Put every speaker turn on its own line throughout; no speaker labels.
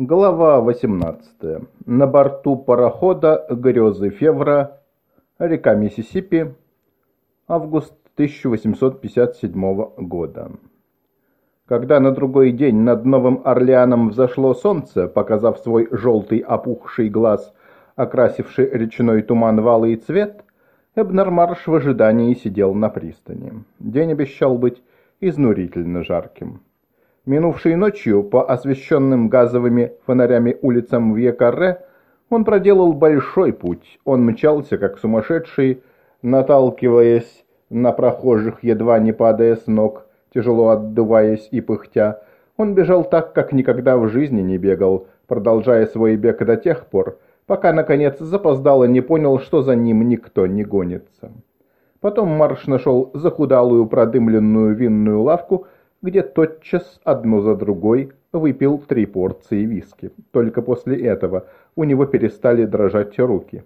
Глава 18. На борту парохода «Грезы Февра», река Миссисипи, август 1857 года. Когда на другой день над Новым Орлеаном взошло солнце, показав свой желтый опухший глаз, окрасивший речной туман в алый цвет, Эбнер Марш в ожидании сидел на пристани. День обещал быть изнурительно жарким. Минувшей ночью по освещенным газовыми фонарями улицам Вьекарре он проделал большой путь. Он мчался, как сумасшедший, наталкиваясь на прохожих, едва не падая с ног, тяжело отдуваясь и пыхтя. Он бежал так, как никогда в жизни не бегал, продолжая свой бег до тех пор, пока, наконец, запоздало не понял, что за ним никто не гонится. Потом Марш нашел захудалую продымленную винную лавку, где тотчас одну за другой выпил три порции виски. Только после этого у него перестали дрожать руки.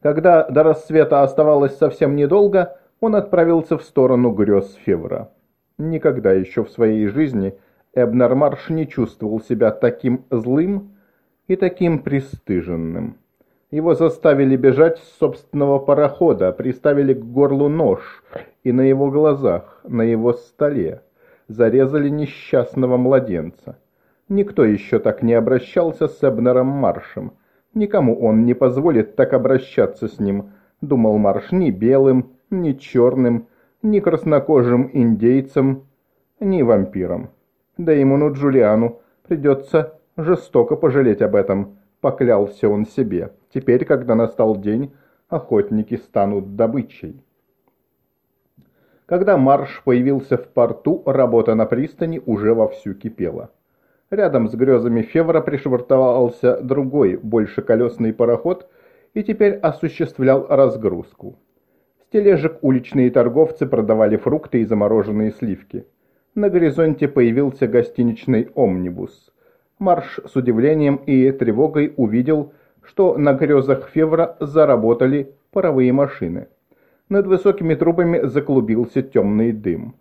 Когда до рассвета оставалось совсем недолго, он отправился в сторону грез Февра. Никогда еще в своей жизни Эбнер Марш не чувствовал себя таким злым и таким пристыженным. Его заставили бежать с собственного парохода, приставили к горлу нож, и на его глазах, на его столе, зарезали несчастного младенца. Никто еще так не обращался с Эбнером Маршем. Никому он не позволит так обращаться с ним, думал Марш, ни белым, ни черным, ни краснокожим индейцем, ни вампиром. Да ему, ну Джулиану, придется жестоко пожалеть об этом, поклялся он себе. Теперь, когда настал день, охотники станут добычей. Когда марш появился в порту, работа на пристани уже вовсю кипела. Рядом с грезами Февра пришвартовался другой, больше колесный пароход и теперь осуществлял разгрузку. С тележек уличные торговцы продавали фрукты и замороженные сливки. На горизонте появился гостиничный «Омнибус». Марш с удивлением и тревогой увидел, что на грезах Февра заработали паровые машины. Над высокими трубами заклубился темный дым.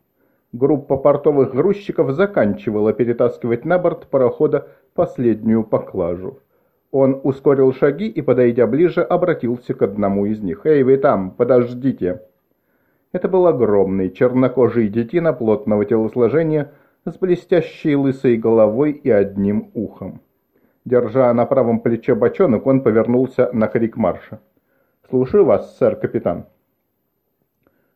Группа портовых грузчиков заканчивала перетаскивать на борт парохода последнюю поклажу. Он ускорил шаги и, подойдя ближе, обратился к одному из них. «Эй, вы там, подождите!» Это был огромный чернокожий детина плотного телосложения с блестящей лысой головой и одним ухом. Держа на правом плече бочонок, он повернулся на крик марша. «Слушаю вас, сэр капитан».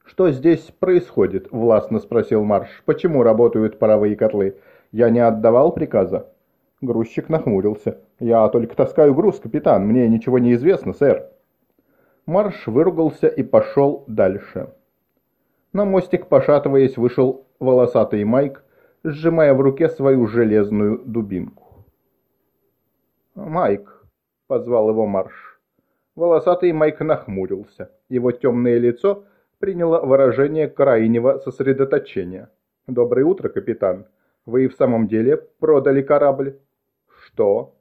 «Что здесь происходит?» – властно спросил Марш. «Почему работают паровые котлы? Я не отдавал приказа?» Грузчик нахмурился. «Я только таскаю груз, капитан. Мне ничего не известно, сэр». Марш выругался и пошел дальше. На мостик, пошатываясь, вышел волосатый Майк, сжимая в руке свою железную дубинку. «Майк», — позвал его Марш. Волосатый Майк нахмурился. Его темное лицо приняло выражение крайнего сосредоточения. «Доброе утро, капитан. Вы и в самом деле продали корабль?» «Что?»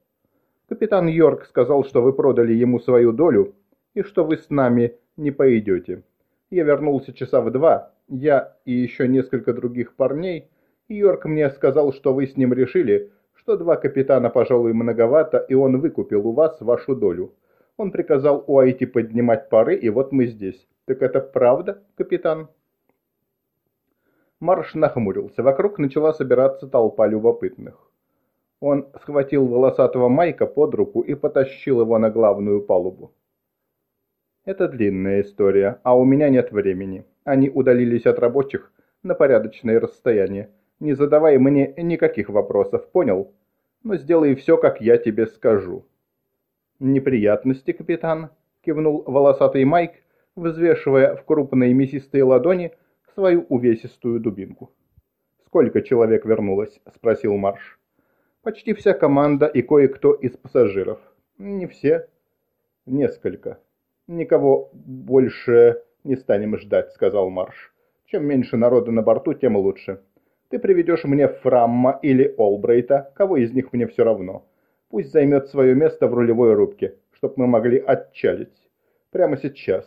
«Капитан Йорк сказал, что вы продали ему свою долю и что вы с нами не пойдете. Я вернулся часа в два, я и еще несколько других парней, Йорк мне сказал, что вы с ним решили, что два капитана, пожалуй, многовато, и он выкупил у вас вашу долю. Он приказал Уайти поднимать пары, и вот мы здесь. Так это правда, капитан?» Марш нахмурился. Вокруг начала собираться толпа любопытных. Он схватил волосатого Майка под руку и потащил его на главную палубу. «Это длинная история, а у меня нет времени. Они удалились от рабочих на порядочное расстояние. Не задавай мне никаких вопросов, понял? Но сделай все, как я тебе скажу». «Неприятности, капитан?» – кивнул волосатый Майк, взвешивая в крупные мясистые ладони свою увесистую дубинку. «Сколько человек вернулось?» – спросил Марш. «Почти вся команда и кое-кто из пассажиров. Не все. Несколько. Никого больше не станем ждать», – сказал Марш. «Чем меньше народа на борту, тем лучше. Ты приведешь мне Фрамма или Олбрейта, кого из них мне все равно. Пусть займет свое место в рулевой рубке, чтобы мы могли отчалить. Прямо сейчас.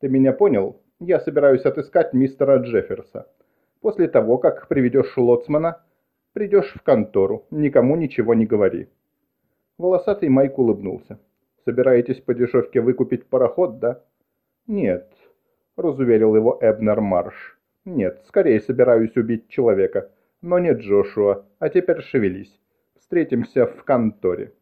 Ты меня понял? Я собираюсь отыскать мистера Джефферса. После того, как приведешь лоцмана, Придешь в контору, никому ничего не говори. Волосатый Майк улыбнулся. Собираетесь по дешевке выкупить пароход, да? Нет, разуверил его Эбнер Марш. Нет, скорее собираюсь убить человека. Но не Джошуа, а теперь шевелись. Встретимся в конторе.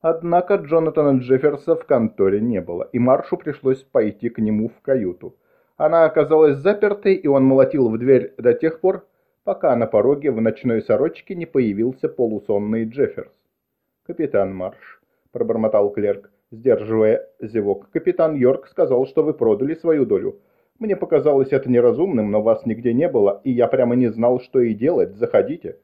Однако Джонатана Джефферса в конторе не было, и Маршу пришлось пойти к нему в каюту. Она оказалась запертой, и он молотил в дверь до тех пор, пока на пороге в ночной сорочке не появился полусонный Джефферс. «Капитан Марш», — пробормотал клерк, сдерживая зевок. «Капитан Йорк сказал, что вы продали свою долю. Мне показалось это неразумным, но вас нигде не было, и я прямо не знал, что и делать. Заходите».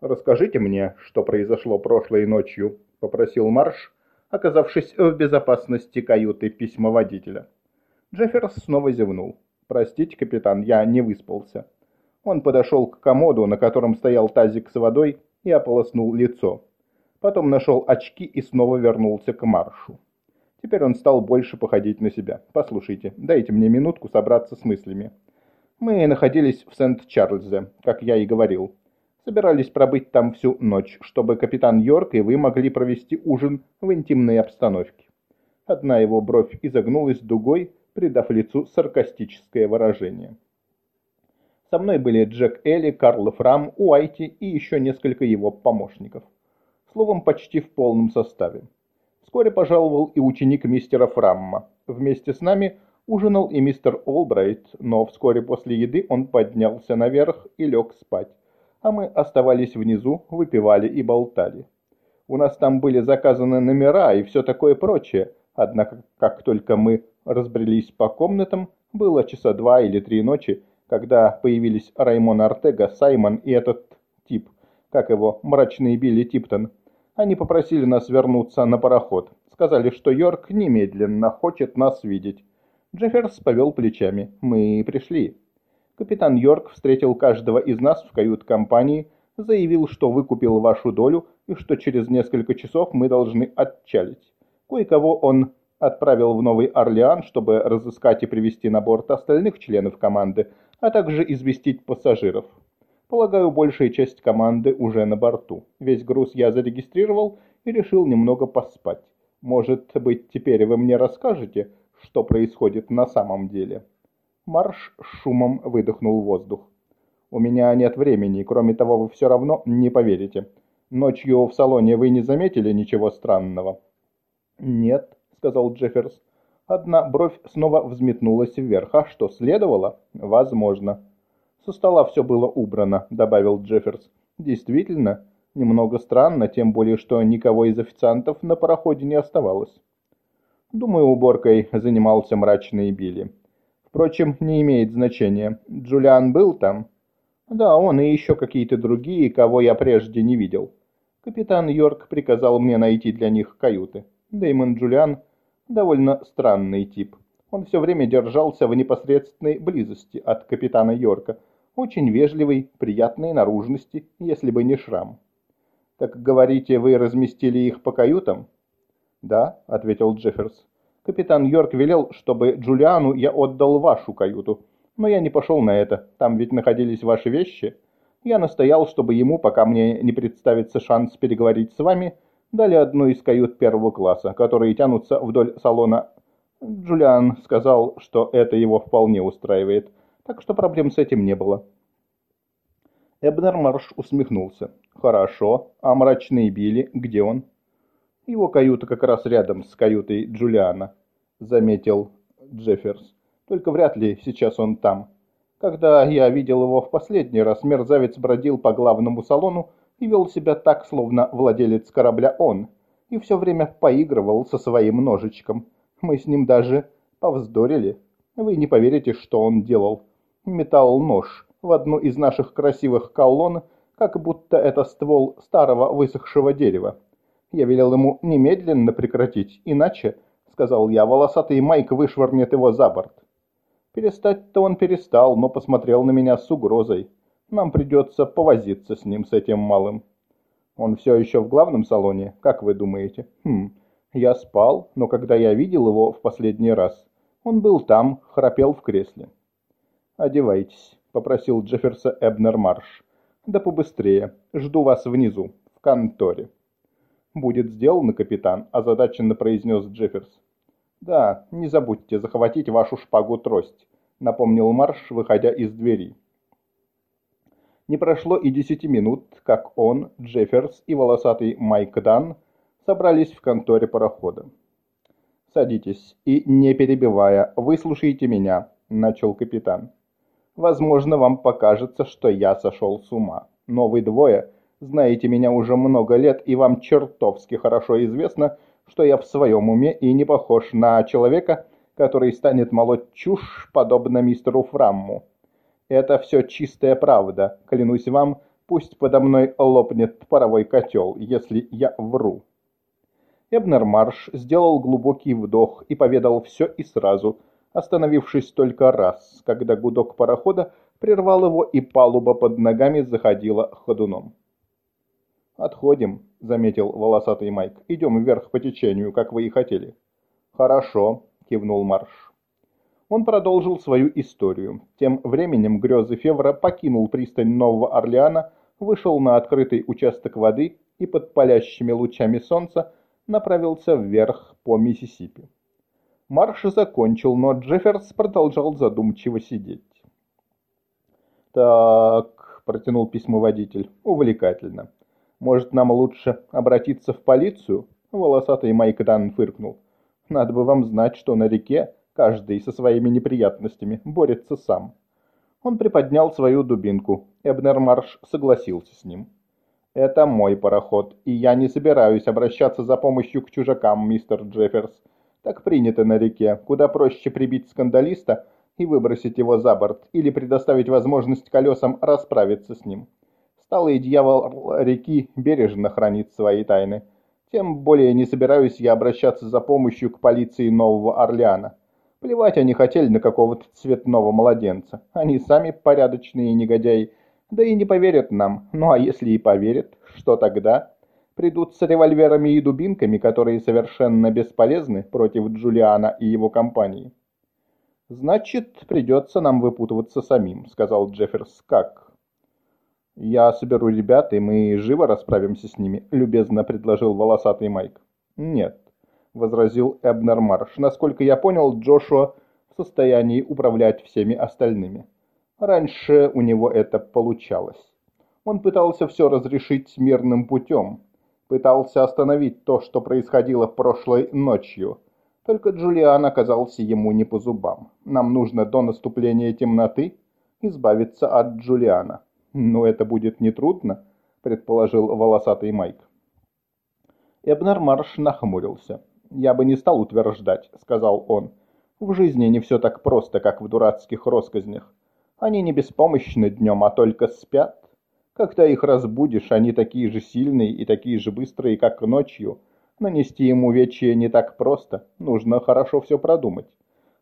«Расскажите мне, что произошло прошлой ночью», — попросил Марш, оказавшись в безопасности каюты письмоводителя. Джефферс снова зевнул. «Простите, капитан, я не выспался». Он подошел к комоду, на котором стоял тазик с водой, и ополоснул лицо. Потом нашел очки и снова вернулся к Маршу. Теперь он стал больше походить на себя. «Послушайте, дайте мне минутку собраться с мыслями. Мы находились в Сент-Чарльзе, как я и говорил. Собирались пробыть там всю ночь, чтобы капитан Йорк и вы могли провести ужин в интимной обстановке. Одна его бровь изогнулась дугой, придав лицу саркастическое выражение. Со мной были Джек Элли, Карл Фрам, Уайти и еще несколько его помощников. Словом, почти в полном составе. Вскоре пожаловал и ученик мистера Фрамма. Вместе с нами ужинал и мистер Олбрайт, но вскоре после еды он поднялся наверх и лег спать а мы оставались внизу, выпивали и болтали. У нас там были заказаны номера и все такое прочее, однако как только мы разбрелись по комнатам, было часа два или три ночи, когда появились Раймон Артега, Саймон и этот тип, как его, мрачный Билли Типтон. Они попросили нас вернуться на пароход. Сказали, что Йорк немедленно хочет нас видеть. Джефферс повел плечами. Мы пришли. Капитан Йорк встретил каждого из нас в кают-компании, заявил, что выкупил вашу долю и что через несколько часов мы должны отчалить. Кое-кого он отправил в Новый Орлеан, чтобы разыскать и привести на борт остальных членов команды, а также известить пассажиров. Полагаю, большая часть команды уже на борту. Весь груз я зарегистрировал и решил немного поспать. Может быть, теперь вы мне расскажете, что происходит на самом деле?» Марш шумом выдохнул воздух. «У меня нет времени, кроме того, вы все равно не поверите. Ночью в салоне вы не заметили ничего странного?» «Нет», — сказал Джефферс. Одна бровь снова взметнулась вверх. «А что, следовало?» «Возможно». «Со стола все было убрано», — добавил Джефферс. «Действительно, немного странно, тем более, что никого из официантов на пароходе не оставалось». Думаю, уборкой занимался мрачный Билли. Впрочем, не имеет значения. Джулиан был там? Да, он и еще какие-то другие, кого я прежде не видел. Капитан Йорк приказал мне найти для них каюты. Дэймон Джулиан довольно странный тип. Он все время держался в непосредственной близости от капитана Йорка. Очень вежливый, приятной наружности, если бы не шрам. «Так, говорите, вы разместили их по каютам?» «Да», — ответил Джефферс. Капитан Йорк велел, чтобы Джулиану я отдал вашу каюту. Но я не пошел на это, там ведь находились ваши вещи. Я настоял, чтобы ему, пока мне не представится шанс переговорить с вами, дали одну из кают первого класса, которые тянутся вдоль салона. Джулиан сказал, что это его вполне устраивает, так что проблем с этим не было. Эбнер Марш усмехнулся. «Хорошо, а мрачный Билли, где он?» Его каюта как раз рядом с каютой Джулиана, заметил Джефферс. Только вряд ли сейчас он там. Когда я видел его в последний раз, мерзавец бродил по главному салону и вел себя так, словно владелец корабля он, и все время поигрывал со своим ножичком. Мы с ним даже повздорили. Вы не поверите, что он делал. Метал нож в одну из наших красивых колонн, как будто это ствол старого высохшего дерева. Я велел ему немедленно прекратить, иначе, сказал я, волосатый Майк вышвырнет его за борт. Перестать-то он перестал, но посмотрел на меня с угрозой. Нам придется повозиться с ним, с этим малым. Он все еще в главном салоне, как вы думаете? Хм, я спал, но когда я видел его в последний раз, он был там, храпел в кресле. «Одевайтесь», — попросил Джефферса Эбнер Марш. «Да побыстрее. Жду вас внизу, в конторе». «Будет сделано, капитан», — озадаченно произнес Джефферс. «Да, не забудьте захватить вашу шпагу-трость», — напомнил Марш, выходя из двери. Не прошло и десяти минут, как он, Джефферс и волосатый Майк Дан собрались в конторе парохода. «Садитесь и, не перебивая, выслушайте меня», — начал капитан. «Возможно, вам покажется, что я сошел с ума. Но вы двое знаете меня уже много лет, и вам чертовски хорошо известно, что я в своем уме и не похож на человека, который станет молоть чушь, подобно мистеру Фрамму. Это все чистая правда. Клянусь вам, пусть подо мной лопнет паровой котел, если я вру. Эбнер Марш сделал глубокий вдох и поведал все и сразу, остановившись только раз, когда гудок парохода прервал его и палуба под ногами заходила ходуном. «Отходим», — заметил волосатый Майк. «Идем вверх по течению, как вы и хотели». «Хорошо», — кивнул Марш. Он продолжил свою историю. Тем временем грезы Февра покинул пристань Нового Орлеана, вышел на открытый участок воды и под палящими лучами солнца направился вверх по Миссисипи. Марш закончил, но Джефферс продолжал задумчиво сидеть. «Так», — протянул письмоводитель, — «увлекательно. Может, нам лучше обратиться в полицию?» Волосатый Майк Дан фыркнул. «Надо бы вам знать, что на реке Каждый со своими неприятностями борется сам. Он приподнял свою дубинку. Эбнер-Марш согласился с ним. «Это мой пароход, и я не собираюсь обращаться за помощью к чужакам, мистер Джефферс. Так принято на реке, куда проще прибить скандалиста и выбросить его за борт, или предоставить возможность колесам расправиться с ним. Сталый дьявол реки бережно хранит свои тайны. Тем более не собираюсь я обращаться за помощью к полиции Нового Орлеана. Плевать они хотели на какого-то цветного младенца. Они сами порядочные негодяи. Да и не поверят нам. Ну а если и поверят, что тогда? Придут с револьверами и дубинками, которые совершенно бесполезны против Джулиана и его компании. «Значит, придется нам выпутываться самим», — сказал Джефферс. «Как?» «Я соберу ребят, и мы живо расправимся с ними», — любезно предложил волосатый Майк. «Нет, — возразил Эбнер Марш. «Насколько я понял, Джошуа в состоянии управлять всеми остальными. Раньше у него это получалось. Он пытался все разрешить мирным путем, пытался остановить то, что происходило прошлой ночью. Только Джулиан оказался ему не по зубам. Нам нужно до наступления темноты избавиться от Джулиана. Но это будет нетрудно, предположил волосатый Майк. Эбнер Марш нахмурился я бы не стал утверждать», — сказал он. «В жизни не все так просто, как в дурацких росказнях. Они не беспомощны днем, а только спят. Когда их разбудишь, они такие же сильные и такие же быстрые, как ночью. Нанести им увечья не так просто, нужно хорошо все продумать.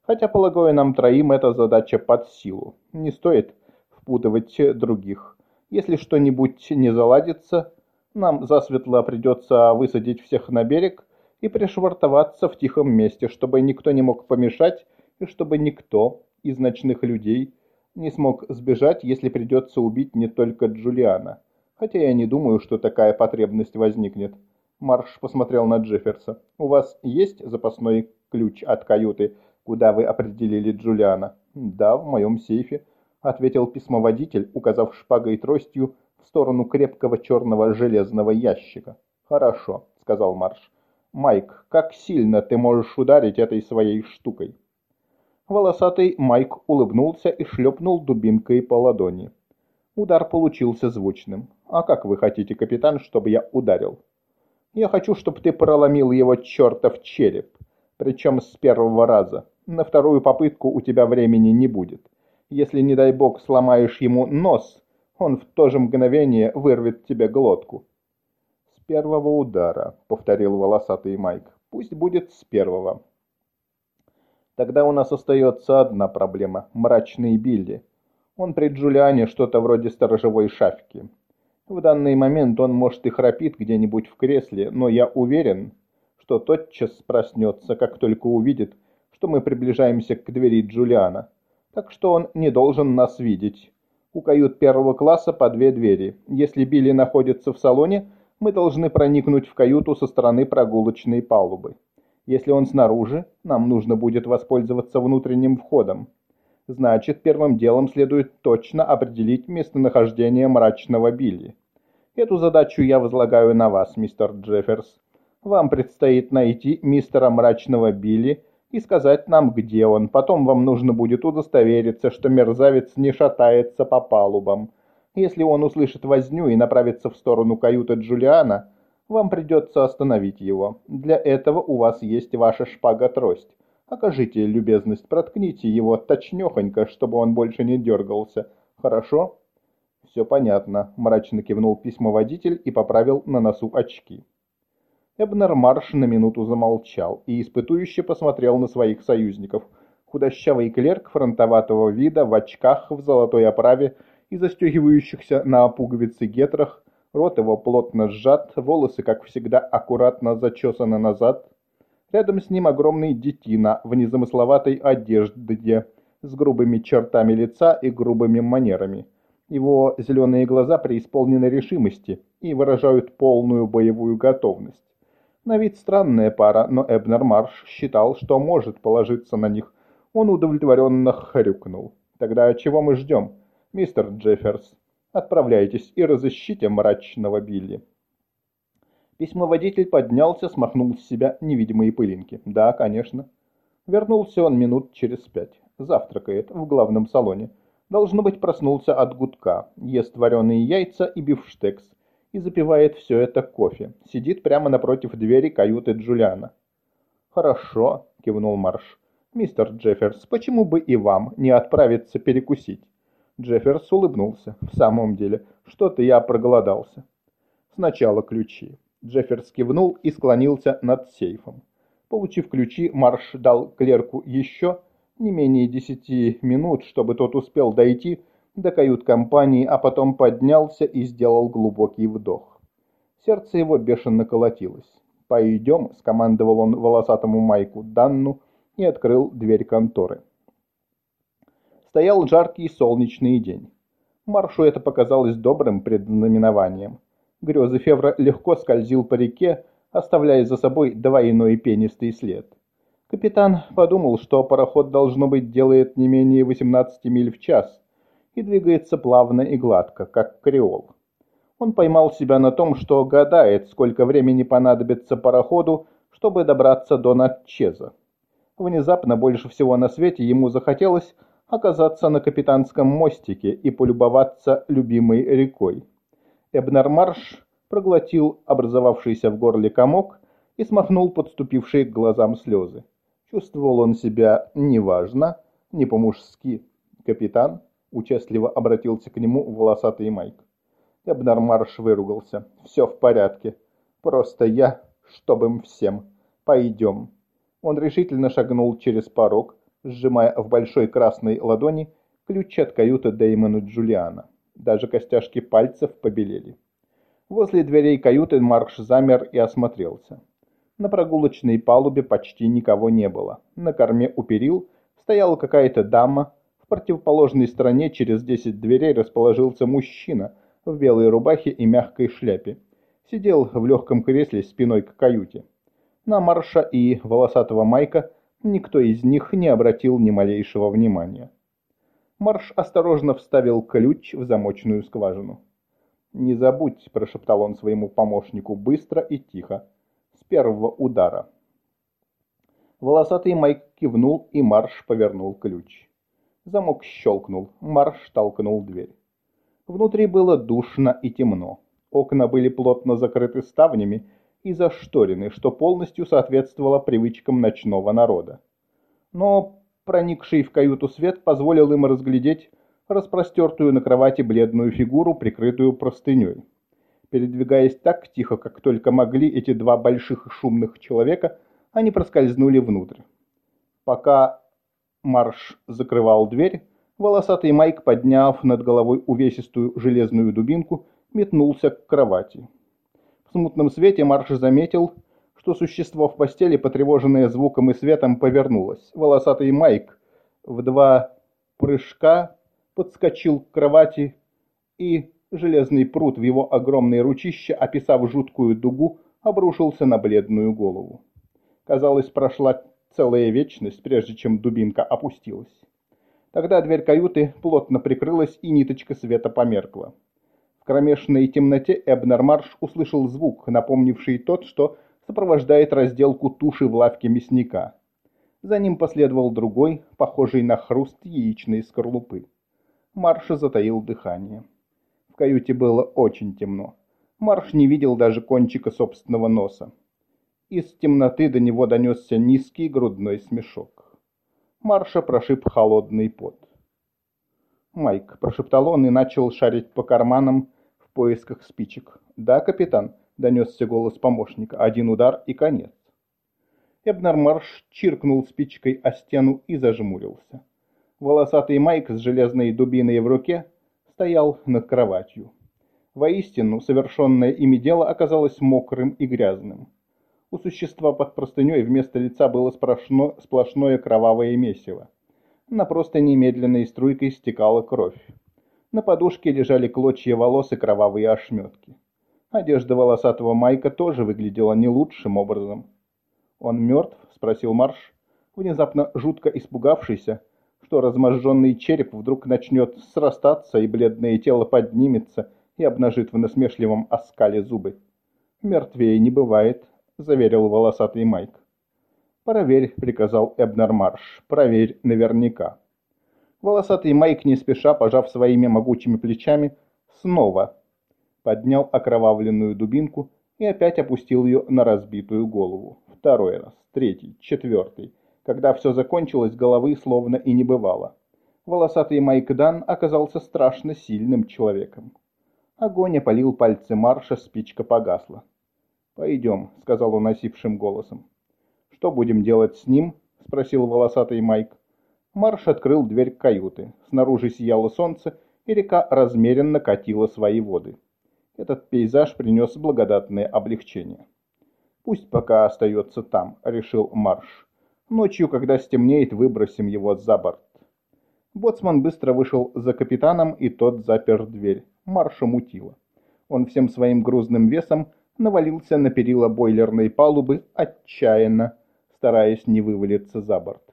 Хотя, полагаю, нам троим эта задача под силу. Не стоит впутывать других. Если что-нибудь не заладится, нам засветло придется высадить всех на берег и пришвартоваться в тихом месте, чтобы никто не мог помешать и чтобы никто из ночных людей не смог сбежать, если придется убить не только Джулиана. Хотя я не думаю, что такая потребность возникнет. Марш посмотрел на Джефферса. «У вас есть запасной ключ от каюты, куда вы определили Джулиана?» «Да, в моем сейфе», — ответил письмоводитель, указав шпагой и тростью в сторону крепкого черного железного ящика. «Хорошо», — сказал Марш. Майк, как сильно ты можешь ударить этой своей штукой?» Волосатый Майк улыбнулся и шлепнул дубинкой по ладони. Удар получился звучным. «А как вы хотите, капитан, чтобы я ударил?» «Я хочу, чтобы ты проломил его чертов череп, причем с первого раза. На вторую попытку у тебя времени не будет. Если, не дай бог, сломаешь ему нос, он в то же мгновение вырвет тебе глотку первого удара», — повторил волосатый Майк. «Пусть будет с первого». Тогда у нас остается одна проблема — мрачный Билли. Он при Джулиане что-то вроде сторожевой шавки. В данный момент он, может, и храпит где-нибудь в кресле, но я уверен, что тотчас проснется, как только увидит, что мы приближаемся к двери Джулиана. Так что он не должен нас видеть. У кают первого класса по две двери. Если Билли находится в салоне, мы должны проникнуть в каюту со стороны прогулочной палубы. Если он снаружи, нам нужно будет воспользоваться внутренним входом. Значит, первым делом следует точно определить местонахождение мрачного Билли. Эту задачу я возлагаю на вас, мистер Джефферс. Вам предстоит найти мистера мрачного Билли и сказать нам, где он. Потом вам нужно будет удостовериться, что мерзавец не шатается по палубам. Если он услышит возню и направится в сторону каюты Джулиана, вам придется остановить его. Для этого у вас есть ваша шпага-трость. Окажите любезность, проткните его точнёхонько, чтобы он больше не дергался. Хорошо? Все понятно, мрачно кивнул письмоводитель и поправил на носу очки. Эбнер Марш на минуту замолчал и испытующе посмотрел на своих союзников. Худощавый клерк фронтоватого вида в очках в золотой оправе и застегивающихся на пуговицы гетрах Рот его плотно сжат, волосы, как всегда, аккуратно зачесаны назад. Рядом с ним огромный детина в незамысловатой одежде, с грубыми чертами лица и грубыми манерами. Его зеленые глаза преисполнены решимости и выражают полную боевую готовность. На вид странная пара, но Эбнер Марш считал, что может положиться на них. Он удовлетворенно хрюкнул. «Тогда чего мы ждем, мистер Джефферс?» Отправляйтесь и разыщите мрачного Билли. Письмоводитель поднялся, смахнул с себя невидимые пылинки. Да, конечно. Вернулся он минут через пять. Завтракает в главном салоне. Должно быть, проснулся от гудка. Ест вареные яйца и бифштекс. И запивает все это кофе. Сидит прямо напротив двери каюты Джулиана. «Хорошо», — кивнул Марш. «Мистер Джефферс, почему бы и вам не отправиться перекусить?» Джефферс улыбнулся. «В самом деле, что-то я проголодался». «Сначала ключи». Джефферс кивнул и склонился над сейфом. Получив ключи, Марш дал клерку еще не менее десяти минут, чтобы тот успел дойти до кают-компании, а потом поднялся и сделал глубокий вдох. Сердце его бешено колотилось. «Пойдем», — скомандовал он волосатому Майку Данну и открыл дверь конторы. Стоял жаркий солнечный день. Маршу это показалось добрым предзнаменованием. Грёзы Февра легко скользил по реке, оставляя за собой двойной пенистый след. Капитан подумал, что пароход, должно быть, делает не менее 18 миль в час и двигается плавно и гладко, как креол. Он поймал себя на том, что гадает, сколько времени понадобится пароходу, чтобы добраться до Натчеза. Внезапно больше всего на свете ему захотелось оказаться на капитанском мостике и полюбоваться любимой рекой. Эбнермарш проглотил образовавшийся в горле комок и смахнул подступившие к глазам слезы. Чувствовал он себя неважно, не по-мужски. «Капитан?» — участливо обратился к нему волосатый Майк. Эбнермарш выругался. «Все в порядке. Просто я, чтобы им всем. Пойдем». Он решительно шагнул через порог, сжимая в большой красной ладони ключ от каюты Дэймона Джулиана. Даже костяшки пальцев побелели. Возле дверей каюты Марш замер и осмотрелся. На прогулочной палубе почти никого не было. На корме у перил стояла какая-то дама. В противоположной стороне через десять дверей расположился мужчина в белой рубахе и мягкой шляпе. Сидел в легком кресле спиной к каюте. На Марша и волосатого Майка Никто из них не обратил ни малейшего внимания. Марш осторожно вставил ключ в замочную скважину. «Не забудь», – прошептал он своему помощнику быстро и тихо, с первого удара. Волосатый Майк кивнул, и Марш повернул ключ. Замок щелкнул, Марш толкнул дверь. Внутри было душно и темно. Окна были плотно закрыты ставнями, и зашторены, что полностью соответствовало привычкам ночного народа. Но проникший в каюту свет позволил им разглядеть распростертую на кровати бледную фигуру, прикрытую простыней. Передвигаясь так тихо, как только могли эти два больших и шумных человека, они проскользнули внутрь. Пока Марш закрывал дверь, волосатый Майк, подняв над головой увесистую железную дубинку, метнулся к кровати. В смутном свете Марш заметил, что существо в постели, потревоженное звуком и светом, повернулось. Волосатый Майк в два прыжка подскочил к кровати и железный пруд в его огромное ручище, описав жуткую дугу, обрушился на бледную голову. Казалось, прошла целая вечность, прежде чем дубинка опустилась. Тогда дверь каюты плотно прикрылась, и ниточка света померкла. Кромешной темноте Эбнер Марш услышал звук, напомнивший тот, что сопровождает разделку туши в лавке мясника. За ним последовал другой, похожий на хруст яичной скорлупы. Марш затаил дыхание. В каюте было очень темно. Марш не видел даже кончика собственного носа. Из темноты до него донесся низкий грудной смешок. Марша прошиб холодный пот. «Майк», — прошептал он и начал шарить по карманам поисках спичек. «Да, капитан», — донесся голос помощника. «Один удар и конец». Эбнер Марш чиркнул спичкой о стену и зажмурился. Волосатый Майк с железной дубиной в руке стоял над кроватью. Воистину, совершенное ими дело оказалось мокрым и грязным. У существа под простыней вместо лица было сплошно, сплошное кровавое месиво. На просто немедленной струйкой стекала кровь. На подушке лежали клочья волос и кровавые ошметки. Одежда волосатого Майка тоже выглядела не лучшим образом. «Он мертв?» — спросил Марш, внезапно жутко испугавшийся, что разможженный череп вдруг начнет срастаться, и бледное тело поднимется и обнажит в насмешливом оскале зубы. «Мертвее не бывает», — заверил волосатый Майк. «Проверь», — приказал Эбнер Марш. «Проверь наверняка». Волосатый Майк, не спеша, пожав своими могучими плечами, снова поднял окровавленную дубинку и опять опустил ее на разбитую голову. Второй раз, третий, четвертый. Когда все закончилось, головы словно и не бывало. Волосатый Майк Дан оказался страшно сильным человеком. Огонь опалил пальцы Марша, спичка погасла. «Пойдем», — сказал он осипшим голосом. «Что будем делать с ним?» — спросил волосатый Майк. Марш открыл дверь каюты. Снаружи сияло солнце, и река размеренно катила свои воды. Этот пейзаж принес благодатное облегчение. «Пусть пока остается там», — решил Марш. «Ночью, когда стемнеет, выбросим его за борт». Боцман быстро вышел за капитаном, и тот запер дверь. Марша мутило. Он всем своим грузным весом навалился на перила бойлерной палубы отчаянно, стараясь не вывалиться за борт.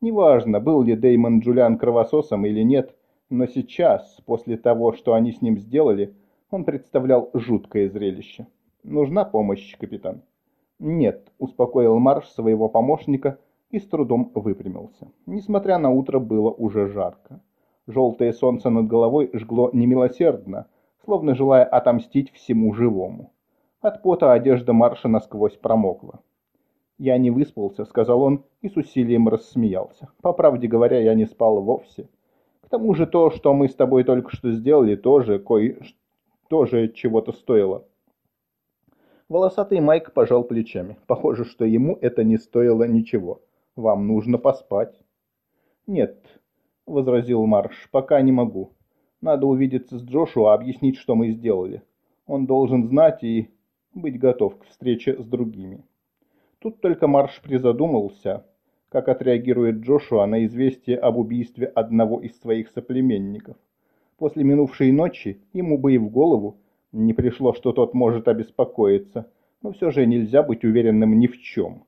Неважно, был ли Деймон Джулиан кровососом или нет, но сейчас, после того, что они с ним сделали, он представлял жуткое зрелище. «Нужна помощь, капитан?» «Нет», — успокоил Марш своего помощника и с трудом выпрямился. Несмотря на утро, было уже жарко. Желтое солнце над головой жгло немилосердно, словно желая отомстить всему живому. От пота одежда Марша насквозь промокла. «Я не выспался», — сказал он и с усилием рассмеялся. «По правде говоря, я не спал вовсе. К тому же то, что мы с тобой только что сделали, тоже кое... тоже чего-то стоило». Волосатый Майк пожал плечами. Похоже, что ему это не стоило ничего. «Вам нужно поспать». «Нет», — возразил Марш, — «пока не могу. Надо увидеться с Джошуа, объяснить, что мы сделали. Он должен знать и быть готов к встрече с другими. Тут только Марш призадумался, как отреагирует Джошуа на известие об убийстве одного из своих соплеменников. После минувшей ночи ему бы и в голову не пришло, что тот может обеспокоиться, но все же нельзя быть уверенным ни в чем.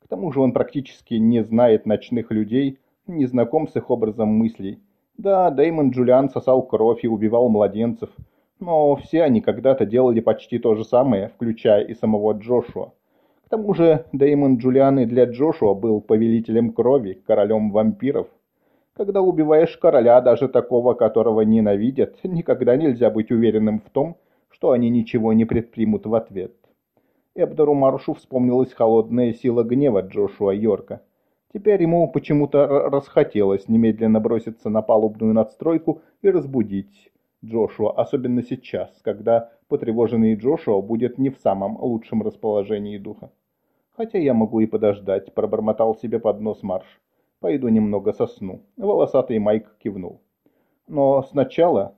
К тому же он практически не знает ночных людей, не знаком с их образом мыслей. Да, Дэймон Джулиан сосал кровь и убивал младенцев – но все они когда-то делали почти то же самое, включая и самого Джошуа. К тому же Дэймон Джулиан и для Джошуа был повелителем крови, королем вампиров. Когда убиваешь короля, даже такого, которого ненавидят, никогда нельзя быть уверенным в том, что они ничего не предпримут в ответ. Эбдору Маршу вспомнилась холодная сила гнева Джошуа Йорка. Теперь ему почему-то расхотелось немедленно броситься на палубную надстройку и разбудить Джошуа, особенно сейчас, когда потревоженный Джошуа будет не в самом лучшем расположении духа. Хотя я могу и подождать, пробормотал себе под нос Марш. Пойду немного сосну. Волосатый Майк кивнул. Но сначала...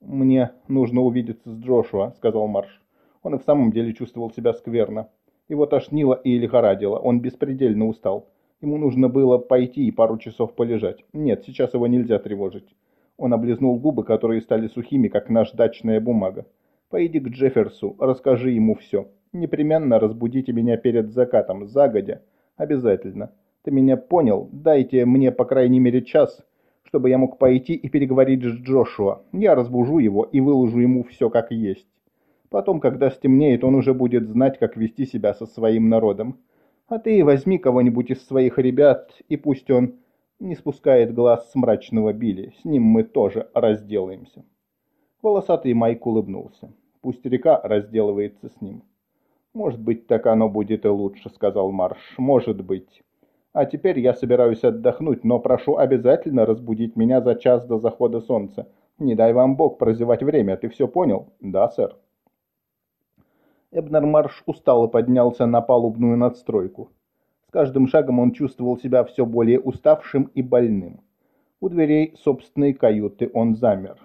«Мне нужно увидеться с Джошуа», — сказал Марш. Он и в самом деле чувствовал себя скверно. Его тошнило и лихорадило, он беспредельно устал. Ему нужно было пойти и пару часов полежать. Нет, сейчас его нельзя тревожить. Он облизнул губы, которые стали сухими, как наждачная бумага. «Пойди к Джефферсу, расскажи ему все. Непременно разбудите меня перед закатом, загодя. Обязательно. Ты меня понял? Дайте мне по крайней мере час, чтобы я мог пойти и переговорить с Джошуа. Я разбужу его и выложу ему все как есть. Потом, когда стемнеет, он уже будет знать, как вести себя со своим народом. А ты возьми кого-нибудь из своих ребят, и пусть он не спускает глаз с мрачного Билли. С ним мы тоже разделаемся. Волосатый Майк улыбнулся. Пусть река разделывается с ним. «Может быть, так оно будет и лучше», — сказал Марш. «Может быть. А теперь я собираюсь отдохнуть, но прошу обязательно разбудить меня за час до захода солнца. Не дай вам Бог прозевать время, ты все понял?» «Да, сэр». Эбнер Марш устало поднялся на палубную надстройку. Каждым шагом он чувствовал себя все более уставшим и больным. У дверей собственной каюты он замер.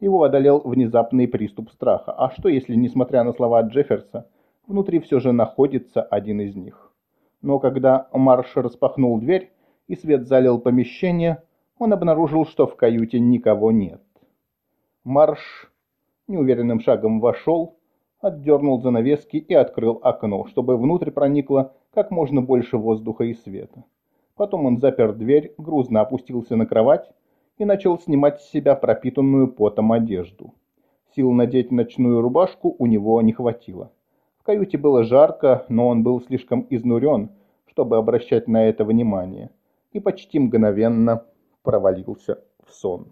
Его одолел внезапный приступ страха. А что, если, несмотря на слова Джефферса, внутри все же находится один из них. Но когда Марш распахнул дверь и свет залил помещение, он обнаружил, что в каюте никого нет. Марш неуверенным шагом вошел, отдернул занавески и открыл окно, чтобы внутрь проникло как можно больше воздуха и света. Потом он запер дверь, грузно опустился на кровать и начал снимать с себя пропитанную потом одежду. Сил надеть ночную рубашку у него не хватило каюте было жарко, но он был слишком изнурен, чтобы обращать на это внимание, и почти мгновенно провалился в сон.